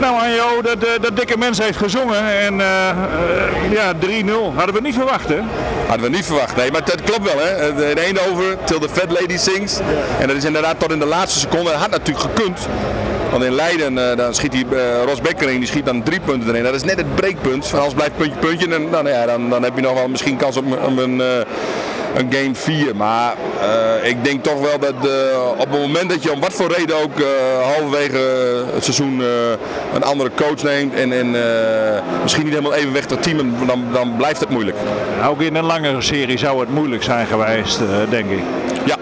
Nou Anjo, dat, eh, dat dikke mens heeft gezongen en eh, eh, ja, 3-0. Hadden we niet verwacht hè? Hadden we niet verwacht. Nee, maar dat klopt wel hè. In Eindhoven, till the fat lady sings. En dat is inderdaad tot in de laatste seconde. Dat had natuurlijk gekund. Want in Leiden uh, dan schiet die Ros Bekkering, die schiet dan drie punten erin. Dat is net het breekpunt. Als blijft puntje puntje, en dan, ja, dan, dan heb je nog wel misschien kans op, een, een game 4. Maar ik denk toch wel dat op het moment dat je om wat voor reden ook halverwege het seizoen een andere coach neemt en, en misschien niet helemaal even weg tot team, dan, dan blijft het moeilijk. Ook in een langere serie zou het moeilijk zijn geweest, denk ik. Ja,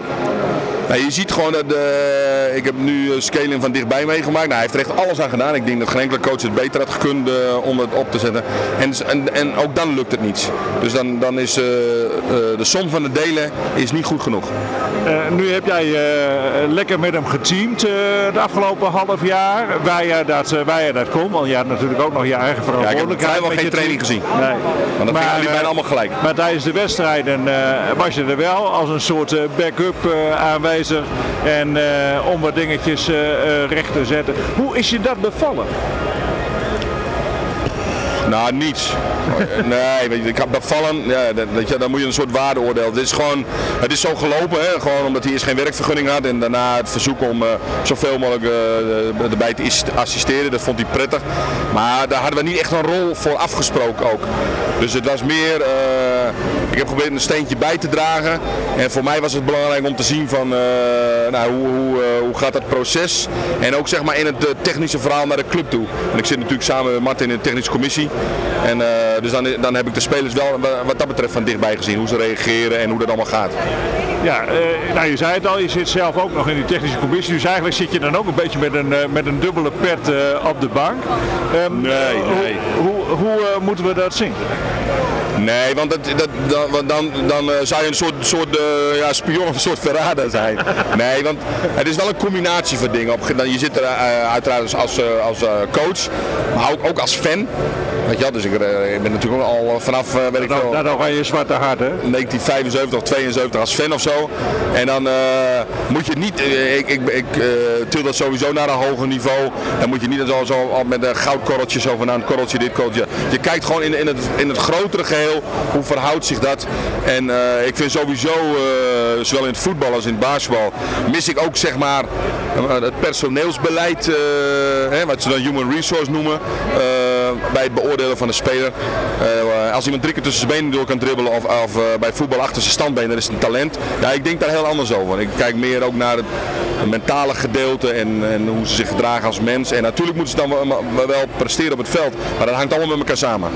nou, je ziet gewoon dat, uh, ik heb nu scaling van dichtbij meegemaakt. Nou, hij heeft er echt alles aan gedaan. Ik denk dat geen enkele coach het beter had gekund uh, om het op te zetten. En, en, en ook dan lukt het niet. Dus dan, dan is de som van de delen is niet goed genoeg. nu heb jij lekker met hem geteamd het afgelopen half jaar. Waar je dat, waar je dat kon. Want je had natuurlijk ook nog je eigen verantwoordelijkheid. Ja, ik heb vrijwel geen training gezien. Nee. Want dat gingen bijna allemaal gelijk. Maar tijdens de wedstrijden was je er wel als een soort backup aanwezig en uh, om wat dingetjes uh, recht te zetten. Hoe is je dat bevallen? Nou, niets. Nee, ik heb bevallen, ja, dat, je, dan moet je een soort waardeoordeel. Het is gewoon, het is zo gelopen, hè, gewoon omdat hij eerst geen werkvergunning had en daarna het verzoek om uh, zoveel mogelijk uh, erbij te assisteren, dat vond hij prettig. Maar daar hadden we niet echt een rol voor afgesproken ook. Dus het was meer, uh, ik heb geprobeerd een steentje bij te dragen en voor mij was het belangrijk om te zien van, nou, hoe, hoe, hoe gaat dat proces en ook zeg maar in het technische verhaal naar de club toe. En ik zit natuurlijk samen met Martin in de technische commissie. En, dus dan, dan heb ik de spelers wel wat dat betreft van dichtbij gezien. Hoe ze reageren en hoe dat allemaal gaat. Ja, uh, nou je zei het al, je zit zelf ook nog in die technische commissie. Dus eigenlijk zit je dan ook een beetje met een, uh, met een dubbele pet op de bank. Um, nee, nee. Hoe, hoe, hoe moeten we dat zien? Nee, want dat, dat, dan, dan, dan uh, zou je een soort, soort uh, ja, spion of een soort verrader zijn. Nee, want het is wel een combinatie van dingen. Op, je zit er uh, uiteraard als, als coach, maar ook, ook als fan. Weet je wel, dus ik, ik ben natuurlijk al vanaf, weet ik wel... Dat al je zwarte hart, hè? 1975 of 72 als fan of zo. En dan moet je niet, ik, ik, ik til dat sowieso naar een hoger niveau. Dan moet je niet zo, zo met een goudkorreltje zo van een korreltje dit, korreltje. Je kijkt gewoon in, in, het, in het grotere geheel, hoe verhoudt zich dat. En uh, ik vind sowieso, uh, zowel in het voetbal als in het basketbal, mis ik ook zeg maar het personeelsbeleid, hè, wat ze dan human resource noemen, bij het beoordelen van de speler. als iemand drie keer tussen zijn benen door kan dribbelen of, of bij voetbal achter zijn standbeen, dat is een talent. Ja, ik denk daar heel anders over. Ik kijk meer ook naar het mentale gedeelte en, en hoe ze zich gedragen als mens. En natuurlijk moeten ze dan wel presteren op het veld, maar dat hangt allemaal met elkaar samen.